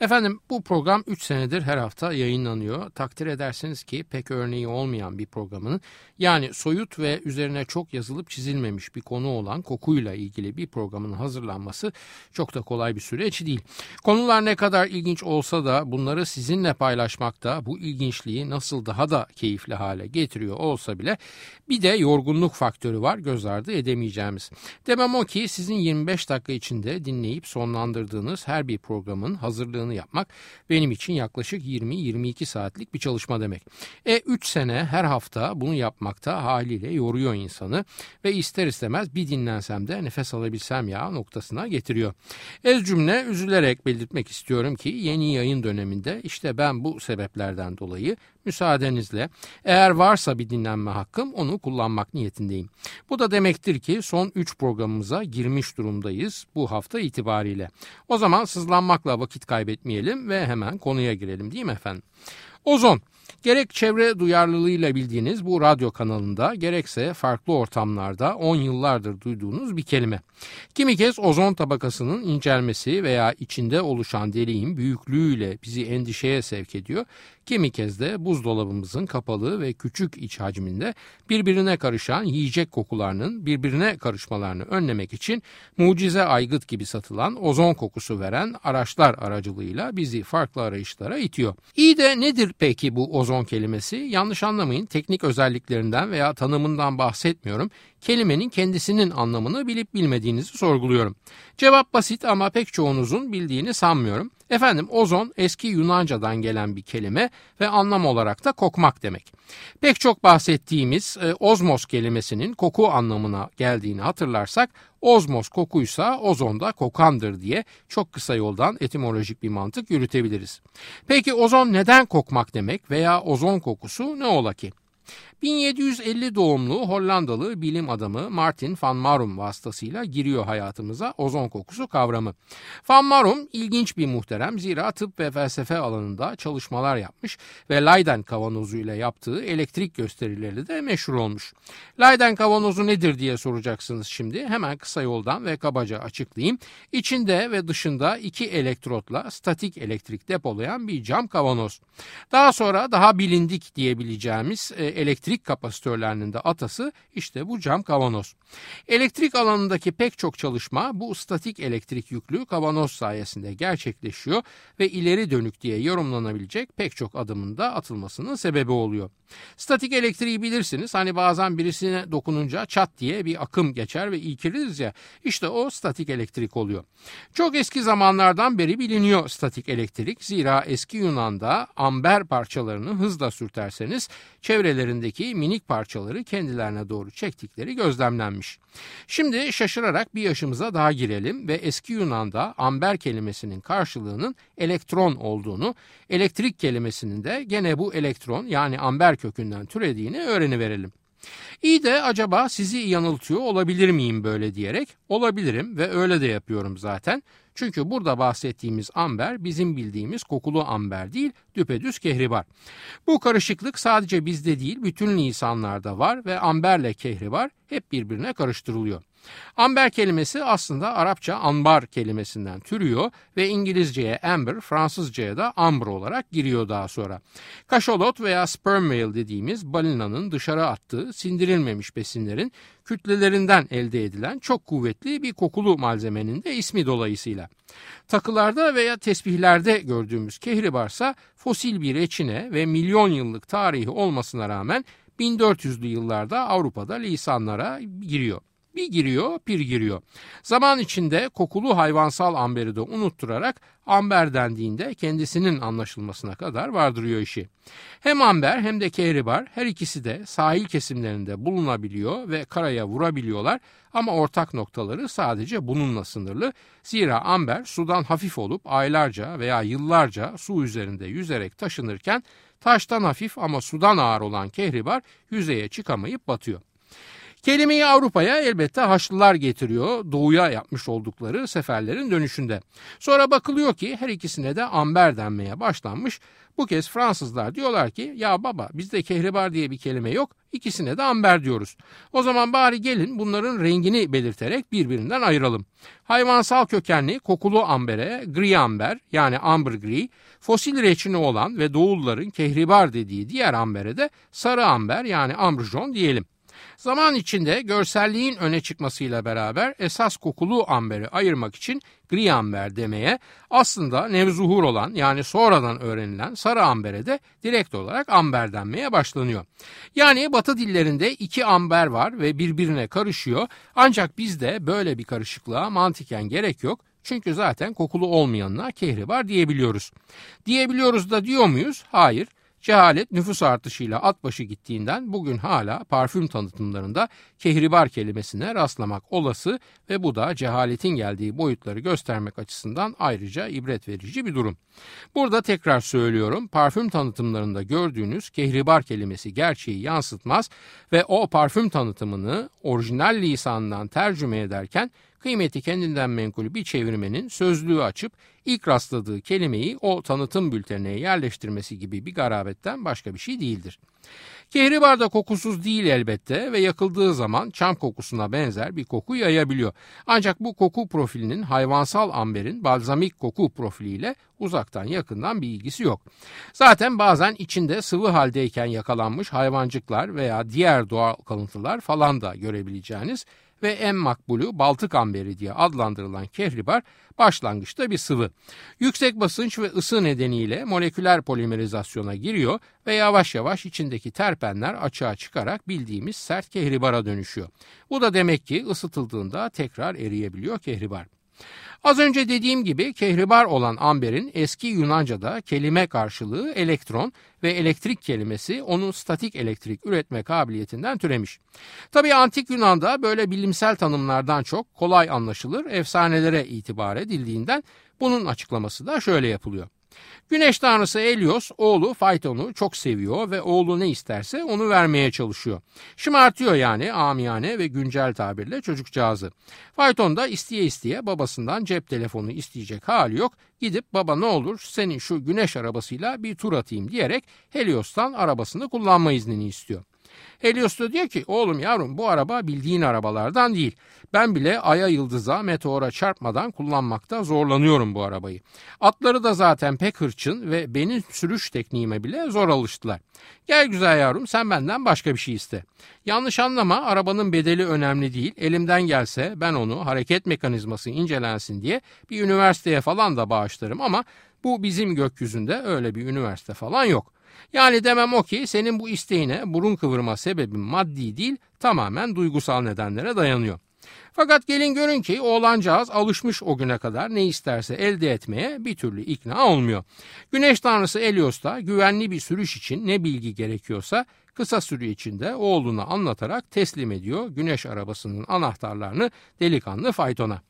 Efendim bu program 3 senedir her hafta yayınlanıyor. Takdir edersiniz ki pek örneği olmayan bir programın yani soyut ve üzerine çok yazılıp çizilmemiş bir konu olan kokuyla ilgili bir programın hazırlanması çok da kolay bir süreç değil. Konular ne kadar ilginç olsa da bunları sizinle paylaşmakta bu ilginçliği nasıl daha da keyifli hale getiriyor olsa bile bir de yorgunluk faktörü var göz ardı edemeyeceğimiz. Demem o ki sizin 25 dakika içinde dinleyip sonlandırdığınız her bir programın hazır hazırlığını yapmak benim için yaklaşık 20-22 saatlik bir çalışma demek. E 3 sene her hafta bunu yapmakta haliyle yoruyor insanı ve ister istemez bir dinlensem de nefes alabilsem ya noktasına getiriyor. Ez cümle üzülerek belirtmek istiyorum ki yeni yayın döneminde işte ben bu sebeplerden dolayı müsaadenizle eğer varsa bir dinlenme hakkım onu kullanmak niyetindeyim. Bu da demektir ki son 3 programımıza girmiş durumdayız bu hafta itibariyle. O zaman sızlanmakla vakit kaybetmeyelim ve hemen konuya girelim değil mi efendim? Ozon Gerek çevre duyarlılığıyla bildiğiniz bu radyo kanalında gerekse farklı ortamlarda 10 yıllardır duyduğunuz bir kelime. Kimi kez ozon tabakasının incelmesi veya içinde oluşan deliğin büyüklüğüyle bizi endişeye sevk ediyor. Kimi kez de buzdolabımızın kapalı ve küçük iç hacminde birbirine karışan yiyecek kokularının birbirine karışmalarını önlemek için mucize aygıt gibi satılan ozon kokusu veren araçlar aracılığıyla bizi farklı arayışlara itiyor. İyi de nedir peki bu ozon kelimesi? Yanlış anlamayın teknik özelliklerinden veya tanımından bahsetmiyorum kelimenin kendisinin anlamını bilip bilmediğinizi sorguluyorum. Cevap basit ama pek çoğunuzun bildiğini sanmıyorum. Efendim ozon eski Yunanca'dan gelen bir kelime ve anlam olarak da kokmak demek. Pek çok bahsettiğimiz e, ozmos kelimesinin koku anlamına geldiğini hatırlarsak ozmos kokuysa ozon da kokandır diye çok kısa yoldan etimolojik bir mantık yürütebiliriz. Peki ozon neden kokmak demek veya ozon kokusu ne ola ki? 1750 doğumlu Hollandalı bilim adamı Martin van Marum vasıtasıyla giriyor hayatımıza ozon kokusu kavramı. Van Marum ilginç bir muhterem zira tıp ve felsefe alanında çalışmalar yapmış ve Leyden kavanozu ile yaptığı elektrik gösterileri de meşhur olmuş. Leyden kavanozu nedir diye soracaksınız şimdi. Hemen kısa yoldan ve kabaca açıklayayım. İçinde ve dışında iki elektrotla statik elektrik depolayan bir cam kavanoz. Daha sonra daha bilindik diyebileceğimiz e, elektrik kapasitörlerinin de atası işte bu cam kavanoz. Elektrik alanındaki pek çok çalışma bu statik elektrik yüklü kavanoz sayesinde gerçekleşiyor ve ileri dönük diye yorumlanabilecek pek çok adımın da atılmasının sebebi oluyor. Statik elektriği bilirsiniz hani bazen birisine dokununca çat diye bir akım geçer ve ilkiliriz ya işte o statik elektrik oluyor. Çok eski zamanlardan beri biliniyor statik elektrik zira eski Yunan'da amber parçalarını hızla sürterseniz çevrelerindeki minik parçaları kendilerine doğru çektikleri gözlemlenmiş. Şimdi şaşırarak bir yaşımıza daha girelim ve eski Yunan'da amber kelimesinin karşılığının elektron olduğunu, elektrik kelimesinin de gene bu elektron yani amber kökünden türediğini öğreniverelim. İyi de acaba sizi yanıltıyor olabilir miyim böyle diyerek? Olabilirim ve öyle de yapıyorum zaten. Çünkü burada bahsettiğimiz amber bizim bildiğimiz kokulu amber değil, düpedüz kehribar. Bu karışıklık sadece bizde değil, bütün insanlarda var ve amberle kehribar hep birbirine karıştırılıyor. Amber kelimesi aslında Arapça ambar kelimesinden türüyor ve İngilizceye amber, Fransızcaya da amber olarak giriyor daha sonra. Kaşalot veya sperm whale dediğimiz balinanın dışarı attığı sindirilmemiş besinlerin kütlelerinden elde edilen çok kuvvetli bir kokulu malzemenin de ismi dolayısıyla. Takılarda veya tesbihlerde gördüğümüz kehribarsa fosil bir reçine ve milyon yıllık tarihi olmasına rağmen 1400'lü yıllarda Avrupa'da lisanlara giriyor. Bir giriyor, bir giriyor. Zaman içinde kokulu hayvansal amberi de unutturarak amber dendiğinde kendisinin anlaşılmasına kadar vardırıyor işi. Hem amber hem de kehribar her ikisi de sahil kesimlerinde bulunabiliyor ve karaya vurabiliyorlar ama ortak noktaları sadece bununla sınırlı. Zira amber sudan hafif olup aylarca veya yıllarca su üzerinde yüzerek taşınırken taştan hafif ama sudan ağır olan kehribar yüzeye çıkamayıp batıyor. Kelimeyi Avrupa'ya elbette Haçlılar getiriyor doğuya yapmış oldukları seferlerin dönüşünde. Sonra bakılıyor ki her ikisine de amber denmeye başlanmış. Bu kez Fransızlar diyorlar ki ya baba bizde kehribar diye bir kelime yok ikisine de amber diyoruz. O zaman bari gelin bunların rengini belirterek birbirinden ayıralım. Hayvansal kökenli kokulu ambere gri amber yani amber gri, fosil reçini olan ve doğulların kehribar dediği diğer ambere de sarı amber yani ambrjon diyelim. Zaman içinde görselliğin öne çıkmasıyla beraber esas kokulu amberi ayırmak için gri amber demeye aslında nevzuhur olan yani sonradan öğrenilen sarı ambere de direkt olarak amber denmeye başlanıyor. Yani batı dillerinde iki amber var ve birbirine karışıyor ancak bizde böyle bir karışıklığa mantiken gerek yok. Çünkü zaten kokulu olmayanına kehribar diyebiliyoruz. Diyebiliyoruz da diyor muyuz? Hayır. Cehalet nüfus artışıyla at başı gittiğinden bugün hala parfüm tanıtımlarında kehribar kelimesine rastlamak olası ve bu da cehaletin geldiği boyutları göstermek açısından ayrıca ibret verici bir durum. Burada tekrar söylüyorum parfüm tanıtımlarında gördüğünüz kehribar kelimesi gerçeği yansıtmaz ve o parfüm tanıtımını orijinal lisanından tercüme ederken kıymeti kendinden menkul bir çevirmenin sözlüğü açıp ilk rastladığı kelimeyi o tanıtım bültenine yerleştirmesi gibi bir garabetten başka bir şey değildir. Kehribar da kokusuz değil elbette ve yakıldığı zaman çam kokusuna benzer bir koku yayabiliyor. Ancak bu koku profilinin hayvansal amberin balzamik koku profiliyle uzaktan yakından bir ilgisi yok. Zaten bazen içinde sıvı haldeyken yakalanmış hayvancıklar veya diğer doğal kalıntılar falan da görebileceğiniz ve en makbulü Baltık amberi diye adlandırılan kehribar başlangıçta bir sıvı. Yüksek basınç ve ısı nedeniyle moleküler polimerizasyona giriyor ve yavaş yavaş içindeki terpenler açığa çıkarak bildiğimiz sert kehribara dönüşüyor. Bu da demek ki ısıtıldığında tekrar eriyebiliyor kehribar. Az önce dediğim gibi kehribar olan amberin eski Yunanca'da kelime karşılığı elektron ve elektrik kelimesi onun statik elektrik üretme kabiliyetinden türemiş. Tabii antik Yunan'da böyle bilimsel tanımlardan çok kolay anlaşılır efsanelere itibar edildiğinden bunun açıklaması da şöyle yapılıyor. Güneş tanrısı Helios oğlu Phaeton'u çok seviyor ve oğlu ne isterse onu vermeye çalışıyor. Şımartıyor yani amiyane ve güncel tabirle çocukcağızı. Phaeton da isteye isteye babasından cep telefonu isteyecek hali yok. Gidip baba ne olur senin şu güneş arabasıyla bir tur atayım diyerek Helios'tan arabasını kullanma iznini istiyor. Helios da diyor ki oğlum yavrum bu araba bildiğin arabalardan değil. Ben bile aya yıldıza meteora çarpmadan kullanmakta zorlanıyorum bu arabayı. Atları da zaten pek hırçın ve benim sürüş tekniğime bile zor alıştılar. Gel güzel yavrum sen benden başka bir şey iste. Yanlış anlama arabanın bedeli önemli değil. Elimden gelse ben onu hareket mekanizması incelensin diye bir üniversiteye falan da bağışlarım ama bu bizim gökyüzünde öyle bir üniversite falan yok. Yani demem o ki senin bu isteğine burun kıvırma sebebin maddi değil tamamen duygusal nedenlere dayanıyor. Fakat gelin görün ki oğlancağız alışmış o güne kadar ne isterse elde etmeye bir türlü ikna olmuyor. Güneş tanrısı Helios da güvenli bir sürüş için ne bilgi gerekiyorsa kısa süre içinde oğluna anlatarak teslim ediyor güneş arabasının anahtarlarını delikanlı faytona.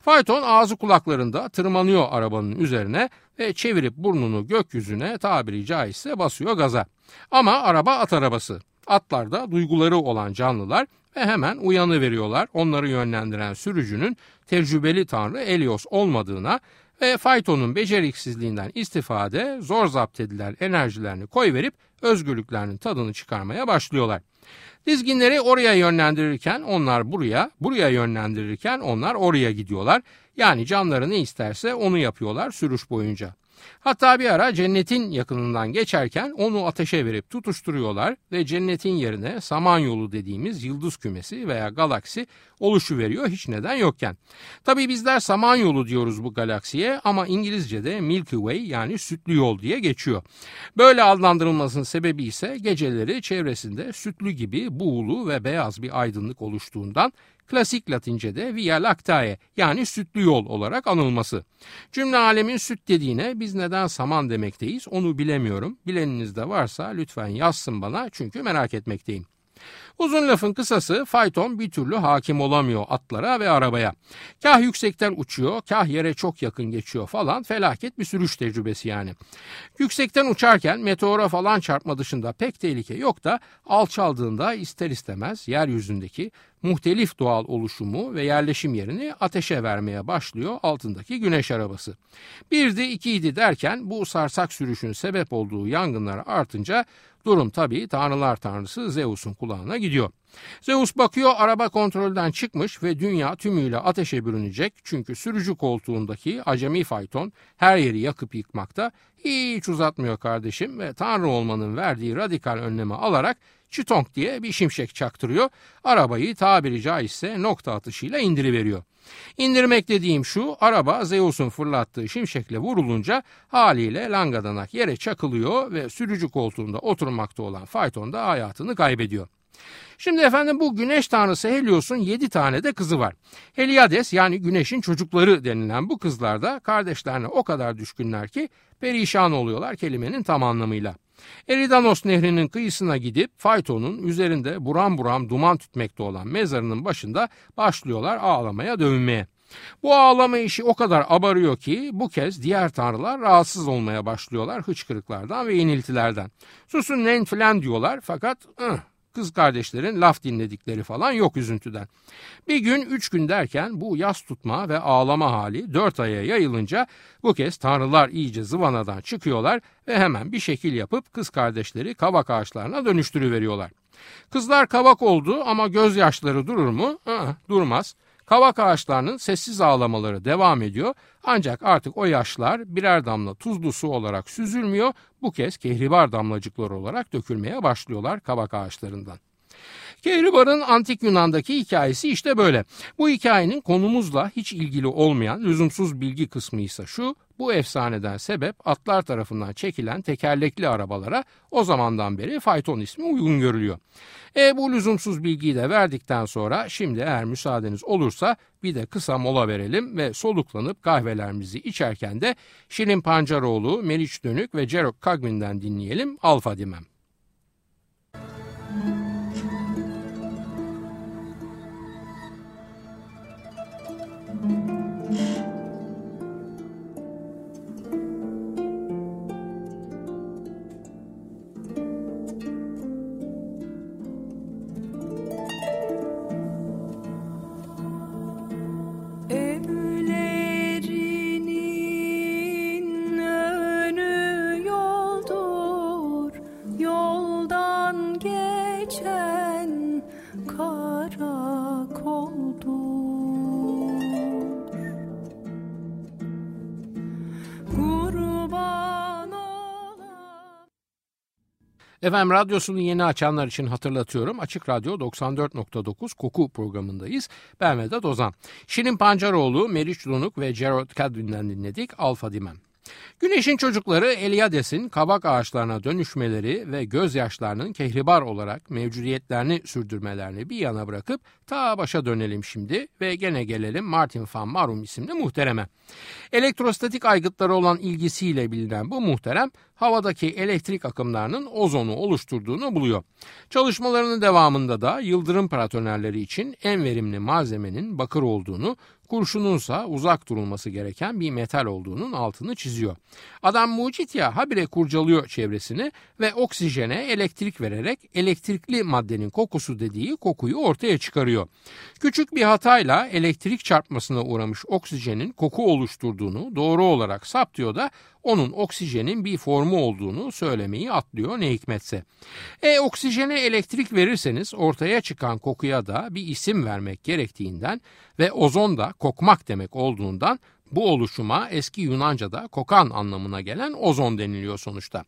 Fayton ağzı kulaklarında tırmanıyor arabanın üzerine ve çevirip burnunu gökyüzüne tabiri caizse basıyor gaza. Ama araba at arabası. Atlar da duyguları olan canlılar ve hemen uyanı veriyorlar. Onları yönlendiren sürücünün tecrübeli tanrı Elios olmadığına ve faytonun beceriksizliğinden istifade zor zapt edilen enerjilerini koyverip özgürlüklerinin tadını çıkarmaya başlıyorlar. Dizginleri oraya yönlendirirken onlar buraya, buraya yönlendirirken onlar oraya gidiyorlar. Yani canları ne isterse onu yapıyorlar sürüş boyunca. Hatta bir ara cennetin yakınından geçerken onu ateşe verip tutuşturuyorlar ve cennetin yerine Samanyolu dediğimiz yıldız kümesi veya galaksi oluşu veriyor hiç neden yokken. Tabii bizler Samanyolu diyoruz bu galaksiye ama İngilizce'de Milky Way yani sütlü yol diye geçiyor. Böyle adlandırılmasının sebebi ise geceleri çevresinde sütlü gibi buğulu ve beyaz bir aydınlık oluştuğundan klasik Latince'de Via Lactae yani sütlü yol olarak anılması. Cümle alemin süt dediğine biz neden saman demekteyiz onu bilemiyorum. Bileniniz de varsa lütfen yazsın bana çünkü merak etmekteyim. Uzun lafın kısası fayton bir türlü hakim olamıyor atlara ve arabaya. Kah yüksekten uçuyor, kah yere çok yakın geçiyor falan felaket bir sürüş tecrübesi yani. Yüksekten uçarken meteora falan çarpma dışında pek tehlike yok da alçaldığında ister istemez yeryüzündeki muhtelif doğal oluşumu ve yerleşim yerini ateşe vermeye başlıyor altındaki güneş arabası. Bir de ikiydi derken bu sarsak sürüşün sebep olduğu yangınlar artınca durum tabii tanrılar tanrısı Zeus'un kulağına gidiyor. Zeus bakıyor araba kontrolden çıkmış ve dünya tümüyle ateşe bürünecek çünkü sürücü koltuğundaki acemi fayton her yeri yakıp yıkmakta hiç uzatmıyor kardeşim ve tanrı olmanın verdiği radikal önlemi alarak çitonk diye bir şimşek çaktırıyor. Arabayı tabiri caizse nokta atışıyla indiriveriyor. İndirmek dediğim şu, araba Zeus'un fırlattığı şimşekle vurulunca haliyle langadanak yere çakılıyor ve sürücü koltuğunda oturmakta olan fayton da hayatını kaybediyor. Şimdi efendim bu güneş tanrısı Helios'un yedi tane de kızı var. Heliades yani güneşin çocukları denilen bu kızlar da kardeşlerine o kadar düşkünler ki perişan oluyorlar kelimenin tam anlamıyla. Eridanos nehrinin kıyısına gidip Fayton'un üzerinde buram buram duman tütmekte olan mezarının başında başlıyorlar ağlamaya dövünmeye. Bu ağlama işi o kadar abarıyor ki bu kez diğer tanrılar rahatsız olmaya başlıyorlar hıçkırıklardan ve yeniltilerden. Susun nen filan diyorlar fakat ıh, kız kardeşlerin laf dinledikleri falan yok üzüntüden. Bir gün üç gün derken bu yas tutma ve ağlama hali dört aya yayılınca bu kez tanrılar iyice zıvanadan çıkıyorlar ve hemen bir şekil yapıp kız kardeşleri kavak ağaçlarına dönüştürüveriyorlar. Kızlar kavak oldu ama gözyaşları durur mu? Aa, durmaz. Kavak ağaçlarının sessiz ağlamaları devam ediyor ancak artık o yaşlar birer damla tuzlu su olarak süzülmüyor bu kez kehribar damlacıklar olarak dökülmeye başlıyorlar kavak ağaçlarından. Kehribar'ın antik Yunan'daki hikayesi işte böyle. Bu hikayenin konumuzla hiç ilgili olmayan lüzumsuz bilgi kısmı ise şu. Bu efsaneden sebep atlar tarafından çekilen tekerlekli arabalara o zamandan beri fayton ismi uygun görülüyor. E bu lüzumsuz bilgiyi de verdikten sonra şimdi eğer müsaadeniz olursa bir de kısa mola verelim ve soluklanıp kahvelerimizi içerken de Şirin Pancaroğlu, Meriç Dönük ve Cerok Kagmin'den dinleyelim Alfa Dimem. Efendim radyosunu yeni açanlar için hatırlatıyorum. Açık Radyo 94.9 Koku programındayız. Ben Vedat Ozan. Şirin Pancaroğlu, Meriç Lunuk ve Gerard Cadwin'den dinledik Alfa Dimem. Güneşin çocukları Eliades'in kabak ağaçlarına dönüşmeleri ve gözyaşlarının kehribar olarak mevcudiyetlerini sürdürmelerini bir yana bırakıp ta başa dönelim şimdi ve gene gelelim Martin van Marum isimli muhtereme. Elektrostatik aygıtları olan ilgisiyle bilinen bu muhterem havadaki elektrik akımlarının ozonu oluşturduğunu buluyor. Çalışmalarının devamında da yıldırım paratonerleri için en verimli malzemenin bakır olduğunu, kurşununsa uzak durulması gereken bir metal olduğunun altını çiziyor. Adam mucit ya habire kurcalıyor çevresini ve oksijene elektrik vererek elektrikli maddenin kokusu dediği kokuyu ortaya çıkarıyor. Küçük bir hatayla elektrik çarpmasına uğramış oksijenin koku oluşturduğunu doğru olarak saptıyor da onun oksijenin bir formu olduğunu söylemeyi atlıyor ne hikmetse. E oksijene elektrik verirseniz ortaya çıkan kokuya da bir isim vermek gerektiğinden ve ozon da kokmak demek olduğundan bu oluşuma eski Yunanca'da kokan anlamına gelen ozon deniliyor sonuçta.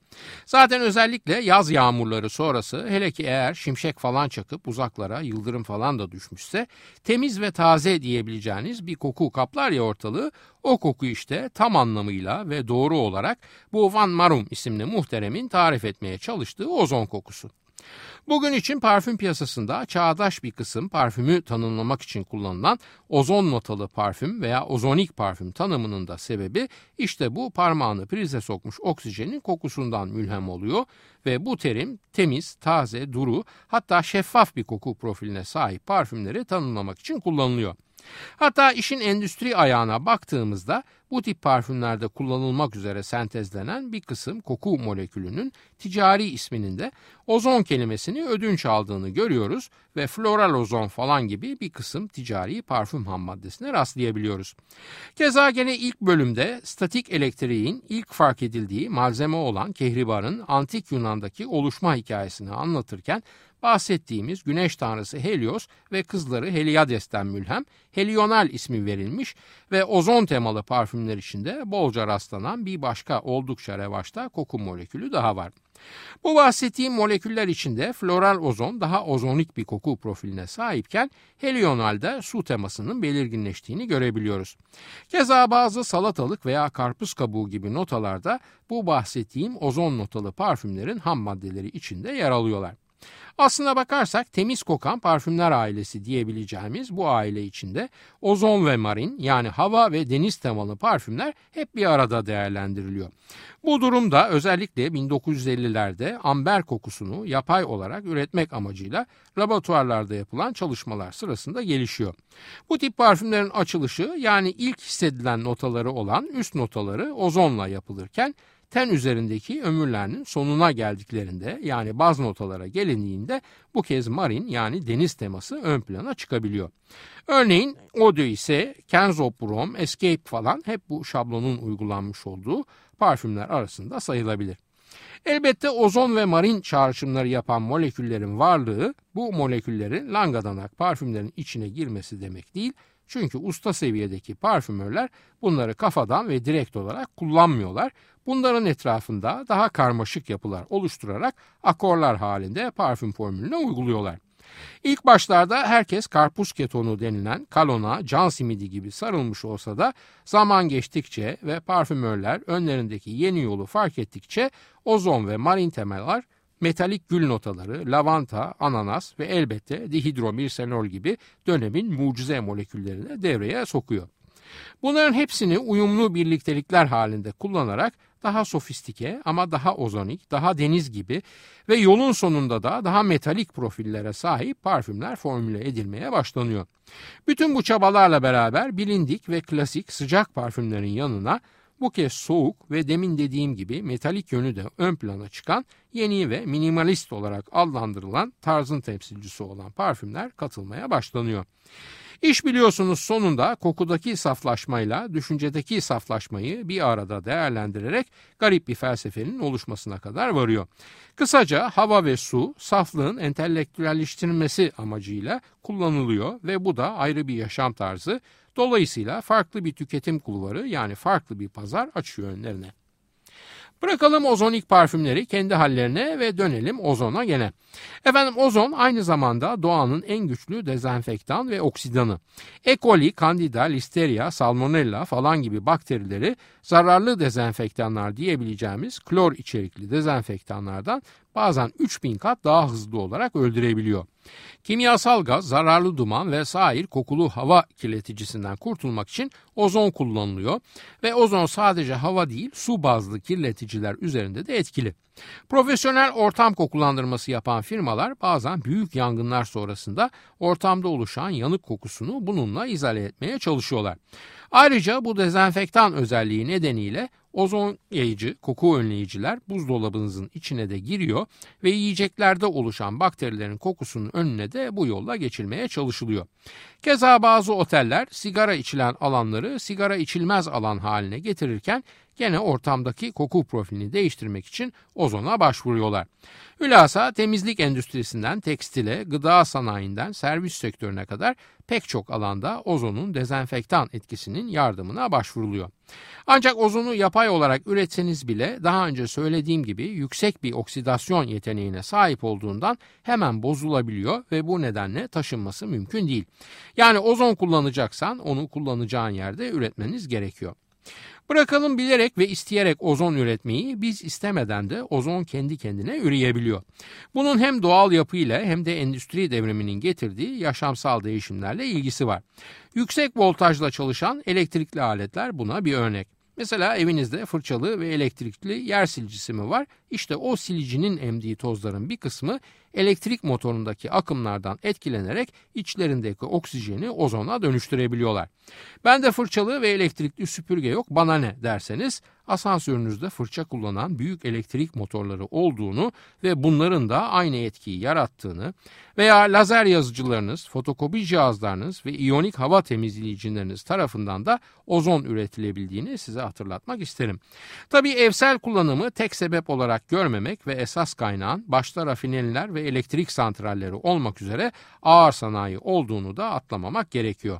Zaten özellikle yaz yağmurları sonrası hele ki eğer şimşek falan çakıp uzaklara yıldırım falan da düşmüşse temiz ve taze diyebileceğiniz bir koku kaplar ya ortalığı o koku işte tam anlamıyla ve doğru olarak bu Van Marum isimli muhteremin tarif etmeye çalıştığı ozon kokusu. Bugün için parfüm piyasasında çağdaş bir kısım parfümü tanımlamak için kullanılan ozon notalı parfüm veya ozonik parfüm tanımının da sebebi işte bu parmağını prize sokmuş oksijenin kokusundan mülhem oluyor ve bu terim temiz, taze, duru hatta şeffaf bir koku profiline sahip parfümleri tanımlamak için kullanılıyor. Hatta işin endüstri ayağına baktığımızda bu tip parfümlerde kullanılmak üzere sentezlenen bir kısım koku molekülünün ticari isminin de ozon kelimesini ödünç aldığını görüyoruz ve floral ozon falan gibi bir kısım ticari parfüm ham maddesine rastlayabiliyoruz. Keza gene ilk bölümde statik elektriğin ilk fark edildiği malzeme olan kehribarın antik Yunan'daki oluşma hikayesini anlatırken bahsettiğimiz güneş tanrısı Helios ve kızları Heliades'ten mülhem Helional ismi verilmiş ve ozon temalı parfümler içinde bolca rastlanan bir başka oldukça revaçta koku molekülü daha var. Bu bahsettiğim moleküller içinde floral ozon daha ozonik bir koku profiline sahipken helionalda su temasının belirginleştiğini görebiliyoruz. Keza bazı salatalık veya karpuz kabuğu gibi notalarda bu bahsettiğim ozon notalı parfümlerin ham maddeleri içinde yer alıyorlar. Aslına bakarsak temiz kokan parfümler ailesi diyebileceğimiz bu aile içinde ozon ve marin yani hava ve deniz temalı parfümler hep bir arada değerlendiriliyor. Bu durumda özellikle 1950'lerde amber kokusunu yapay olarak üretmek amacıyla laboratuvarlarda yapılan çalışmalar sırasında gelişiyor. Bu tip parfümlerin açılışı yani ilk hissedilen notaları olan üst notaları ozonla yapılırken ten üzerindeki ömürlerinin sonuna geldiklerinde yani baz notalara gelindiğinde bu kez marin yani deniz teması ön plana çıkabiliyor. Örneğin ise Kenzoprom, Escape falan hep bu şablonun uygulanmış olduğu parfümler arasında sayılabilir. Elbette ozon ve marin çağrışımları yapan moleküllerin varlığı bu moleküllerin langadanak parfümlerin içine girmesi demek değil, çünkü usta seviyedeki parfümörler bunları kafadan ve direkt olarak kullanmıyorlar. Bunların etrafında daha karmaşık yapılar oluşturarak akorlar halinde parfüm formülüne uyguluyorlar. İlk başlarda herkes karpuz ketonu denilen kalona, can simidi gibi sarılmış olsa da zaman geçtikçe ve parfümörler önlerindeki yeni yolu fark ettikçe ozon ve marin temeller metalik gül notaları, lavanta, ananas ve elbette dihidromirsenol gibi dönemin mucize moleküllerini devreye sokuyor. Bunların hepsini uyumlu birliktelikler halinde kullanarak daha sofistike ama daha ozonik, daha deniz gibi ve yolun sonunda da daha metalik profillere sahip parfümler formüle edilmeye başlanıyor. Bütün bu çabalarla beraber bilindik ve klasik sıcak parfümlerin yanına bu kez soğuk ve demin dediğim gibi metalik yönü de ön plana çıkan yeni ve minimalist olarak adlandırılan tarzın temsilcisi olan parfümler katılmaya başlanıyor. İş biliyorsunuz sonunda kokudaki saflaşmayla düşüncedeki saflaşmayı bir arada değerlendirerek garip bir felsefenin oluşmasına kadar varıyor. Kısaca hava ve su saflığın entelektüelleştirilmesi amacıyla kullanılıyor ve bu da ayrı bir yaşam tarzı. Dolayısıyla farklı bir tüketim kulvarı yani farklı bir pazar açıyor önlerine. Bırakalım ozonik parfümleri kendi hallerine ve dönelim ozona gene. Efendim ozon aynı zamanda doğanın en güçlü dezenfektan ve oksidanı. E. coli, candida, listeria, salmonella falan gibi bakterileri zararlı dezenfektanlar diyebileceğimiz klor içerikli dezenfektanlardan bazen 3000 kat daha hızlı olarak öldürebiliyor. Kimyasal gaz, zararlı duman ve sair kokulu hava kirleticisinden kurtulmak için ozon kullanılıyor ve ozon sadece hava değil su bazlı kirleticiler üzerinde de etkili. Profesyonel ortam kokulandırması yapan firmalar bazen büyük yangınlar sonrasında ortamda oluşan yanık kokusunu bununla izale etmeye çalışıyorlar. Ayrıca bu dezenfektan özelliği nedeniyle ozon yayıcı koku önleyiciler buzdolabınızın içine de giriyor ve yiyeceklerde oluşan bakterilerin kokusunun önüne de bu yolla geçilmeye çalışılıyor. Keza bazı oteller sigara içilen alanları sigara içilmez alan haline getirirken gene ortamdaki koku profilini değiştirmek için ozona başvuruyorlar. Hülasa temizlik endüstrisinden tekstile, gıda sanayinden servis sektörüne kadar pek çok alanda ozonun dezenfektan etkisinin yardımına başvuruluyor. Ancak ozonu yapay olarak üretseniz bile daha önce söylediğim gibi yüksek bir oksidasyon yeteneğine sahip olduğundan hemen bozulabiliyor ve bu nedenle taşınması mümkün değil. Yani ozon kullanacaksan onu kullanacağın yerde üretmeniz gerekiyor. Bırakalım bilerek ve isteyerek ozon üretmeyi biz istemeden de ozon kendi kendine üreyebiliyor. Bunun hem doğal yapıyla hem de endüstri devriminin getirdiği yaşamsal değişimlerle ilgisi var. Yüksek voltajla çalışan elektrikli aletler buna bir örnek. Mesela evinizde fırçalı ve elektrikli yer silicisi mi var? İşte o silicinin emdiği tozların bir kısmı elektrik motorundaki akımlardan etkilenerek içlerindeki oksijeni ozona dönüştürebiliyorlar. Ben de fırçalı ve elektrikli süpürge yok bana ne derseniz asansörünüzde fırça kullanan büyük elektrik motorları olduğunu ve bunların da aynı etkiyi yarattığını veya lazer yazıcılarınız, fotokopi cihazlarınız ve iyonik hava temizleyicileriniz tarafından da ozon üretilebildiğini size hatırlatmak isterim. Tabii evsel kullanımı tek sebep olarak görmemek ve esas kaynağın başta rafineriler ve elektrik santralleri olmak üzere ağır sanayi olduğunu da atlamamak gerekiyor.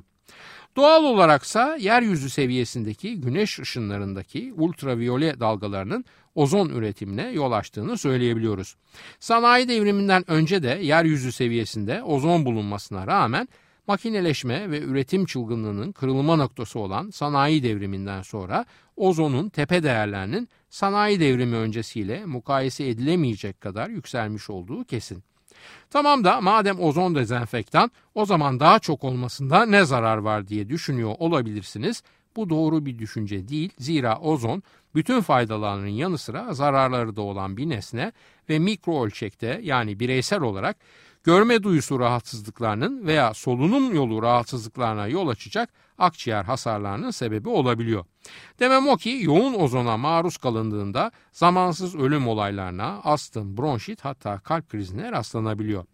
Doğal olaraksa yeryüzü seviyesindeki güneş ışınlarındaki ultraviyole dalgalarının ozon üretimine yol açtığını söyleyebiliyoruz. Sanayi devriminden önce de yeryüzü seviyesinde ozon bulunmasına rağmen makineleşme ve üretim çılgınlığının kırılma noktası olan sanayi devriminden sonra ozonun tepe değerlerinin sanayi devrimi öncesiyle mukayese edilemeyecek kadar yükselmiş olduğu kesin. Tamam da madem ozon dezenfektan o zaman daha çok olmasında ne zarar var diye düşünüyor olabilirsiniz. Bu doğru bir düşünce değil. Zira ozon bütün faydalarının yanı sıra zararları da olan bir nesne ve mikro ölçekte yani bireysel olarak görme duyusu rahatsızlıklarının veya solunum yolu rahatsızlıklarına yol açacak akciğer hasarlarının sebebi olabiliyor. Demem o ki yoğun ozona maruz kalındığında zamansız ölüm olaylarına, astım, bronşit hatta kalp krizine rastlanabiliyor.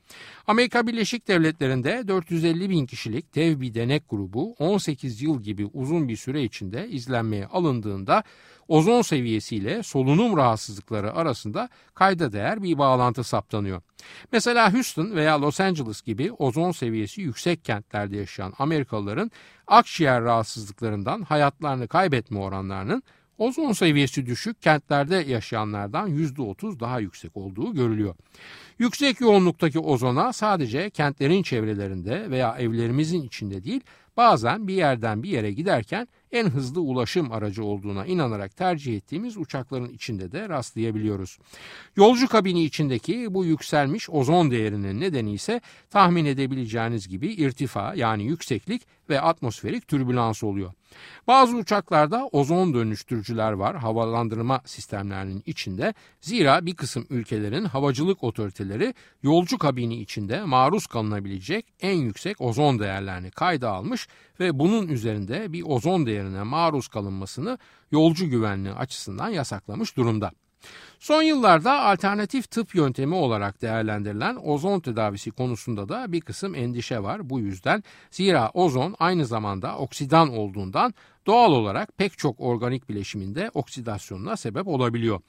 Amerika Birleşik Devletleri'nde 450 bin kişilik dev bir denek grubu 18 yıl gibi uzun bir süre içinde izlenmeye alındığında ozon seviyesiyle solunum rahatsızlıkları arasında kayda değer bir bağlantı saptanıyor. Mesela Houston veya Los Angeles gibi ozon seviyesi yüksek kentlerde yaşayan Amerikalıların akciğer rahatsızlıklarından hayatlarını kaybetme oranlarının ozon seviyesi düşük kentlerde yaşayanlardan %30 daha yüksek olduğu görülüyor. Yüksek yoğunluktaki ozona sadece kentlerin çevrelerinde veya evlerimizin içinde değil bazen bir yerden bir yere giderken en hızlı ulaşım aracı olduğuna inanarak tercih ettiğimiz uçakların içinde de rastlayabiliyoruz. Yolcu kabini içindeki bu yükselmiş ozon değerinin nedeni ise tahmin edebileceğiniz gibi irtifa yani yükseklik ve atmosferik türbülans oluyor. Bazı uçaklarda ozon dönüştürücüler var havalandırma sistemlerinin içinde. Zira bir kısım ülkelerin havacılık otoriteleri yolcu kabini içinde maruz kalınabilecek en yüksek ozon değerlerini kayda almış ve bunun üzerinde bir ozon değerine maruz kalınmasını yolcu güvenliği açısından yasaklamış durumda. Son yıllarda alternatif tıp yöntemi olarak değerlendirilen ozon tedavisi konusunda da bir kısım endişe var bu yüzden. Zira ozon aynı zamanda oksidan olduğundan doğal olarak pek çok organik bileşiminde oksidasyonuna sebep olabiliyor.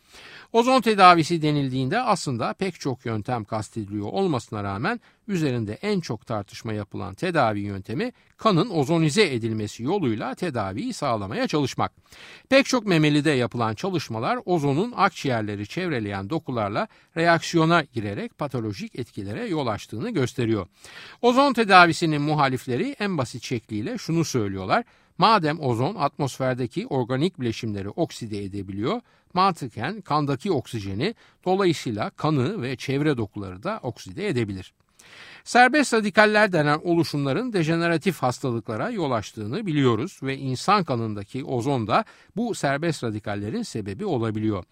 Ozon tedavisi denildiğinde aslında pek çok yöntem kastediliyor olmasına rağmen üzerinde en çok tartışma yapılan tedavi yöntemi kanın ozonize edilmesi yoluyla tedaviyi sağlamaya çalışmak. Pek çok memelide yapılan çalışmalar ozonun akciğerleri çevreleyen dokularla reaksiyona girerek patolojik etkilere yol açtığını gösteriyor. Ozon tedavisinin muhalifleri en basit şekliyle şunu söylüyorlar. Madem ozon atmosferdeki organik bileşimleri okside edebiliyor, mantıken kandaki oksijeni dolayısıyla kanı ve çevre dokuları da okside edebilir. Serbest radikaller denen oluşumların dejeneratif hastalıklara yol açtığını biliyoruz ve insan kanındaki ozon da bu serbest radikallerin sebebi olabiliyor.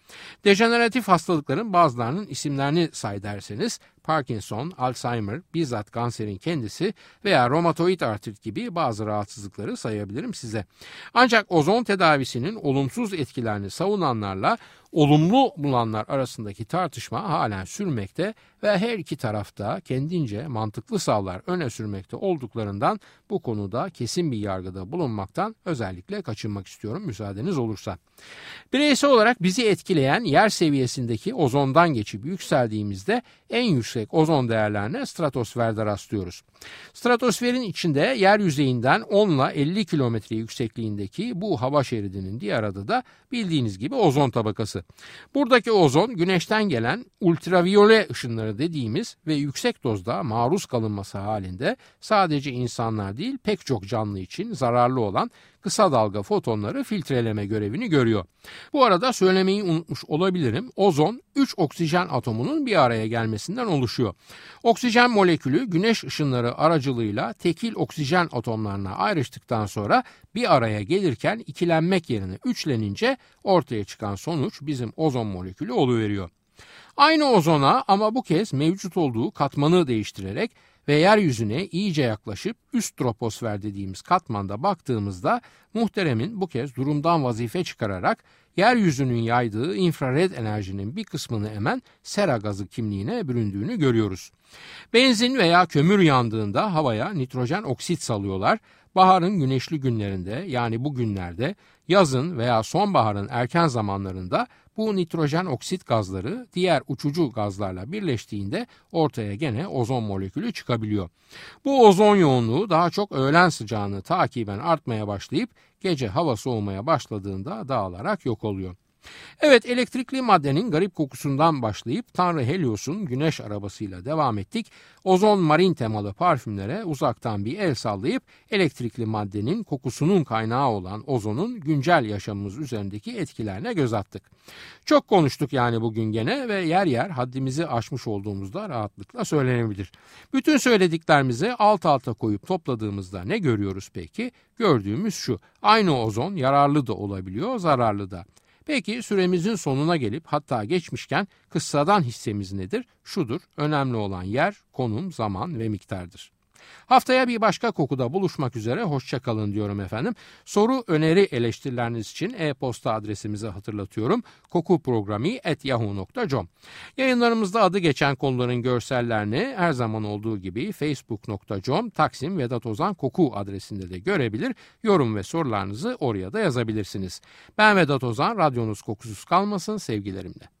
Dejeneratif hastalıkların bazılarının isimlerini say derseniz Parkinson, Alzheimer, bizzat kanserin kendisi veya romatoid artrit gibi bazı rahatsızlıkları sayabilirim size. Ancak ozon tedavisinin olumsuz etkilerini savunanlarla olumlu bulanlar arasındaki tartışma halen sürmekte ve her iki tarafta kendince mantıklı savlar öne sürmekte olduklarından bu konuda kesin bir yargıda bulunmaktan özellikle kaçınmak istiyorum müsaadeniz olursa. Bireysel olarak bizi etkileyen yer seviyesindeki ozondan geçip yükseldiğimizde en yüksek ozon değerlerine stratosferde rastlıyoruz. Stratosferin içinde yer yüzeyinden 10 ile 50 kilometre yüksekliğindeki bu hava şeridinin diğer adı da bildiğiniz gibi ozon tabakası. Buradaki ozon güneşten gelen ultraviyole ışınları dediğimiz ve yüksek dozda maruz maruz kalınması halinde sadece insanlar değil pek çok canlı için zararlı olan kısa dalga fotonları filtreleme görevini görüyor. Bu arada söylemeyi unutmuş olabilirim. Ozon 3 oksijen atomunun bir araya gelmesinden oluşuyor. Oksijen molekülü güneş ışınları aracılığıyla tekil oksijen atomlarına ayrıştıktan sonra bir araya gelirken ikilenmek yerine üçlenince ortaya çıkan sonuç bizim ozon molekülü oluveriyor. Aynı ozona ama bu kez mevcut olduğu katmanı değiştirerek ve yeryüzüne iyice yaklaşıp üst troposfer dediğimiz katmanda baktığımızda muhteremin bu kez durumdan vazife çıkararak yeryüzünün yaydığı infrared enerjinin bir kısmını emen sera gazı kimliğine büründüğünü görüyoruz. Benzin veya kömür yandığında havaya nitrojen oksit salıyorlar. Baharın güneşli günlerinde yani bu günlerde yazın veya sonbaharın erken zamanlarında bu nitrojen oksit gazları diğer uçucu gazlarla birleştiğinde ortaya gene ozon molekülü çıkabiliyor. Bu ozon yoğunluğu daha çok öğlen sıcağını takiben artmaya başlayıp gece hava soğumaya başladığında dağılarak yok oluyor. Evet elektrikli maddenin garip kokusundan başlayıp Tanrı Helios'un güneş arabasıyla devam ettik. Ozon marin temalı parfümlere uzaktan bir el sallayıp elektrikli maddenin kokusunun kaynağı olan ozonun güncel yaşamımız üzerindeki etkilerine göz attık. Çok konuştuk yani bugün gene ve yer yer haddimizi aşmış olduğumuzda rahatlıkla söylenebilir. Bütün söylediklerimizi alt alta koyup topladığımızda ne görüyoruz peki? Gördüğümüz şu. Aynı ozon yararlı da olabiliyor, zararlı da. Peki süremizin sonuna gelip hatta geçmişken kıssadan hissemiz nedir? Şudur, önemli olan yer, konum, zaman ve miktardır. Haftaya bir başka kokuda buluşmak üzere hoşçakalın diyorum efendim. Soru, öneri, eleştirileriniz için e-posta adresimizi hatırlatıyorum. kokuprogrami.yahoo.com Yayınlarımızda adı geçen konuların görsellerini her zaman olduğu gibi facebook.com Taksim Vedat Ozan Koku adresinde de görebilir. Yorum ve sorularınızı oraya da yazabilirsiniz. Ben Vedat Ozan, radyonuz kokusuz kalmasın sevgilerimle.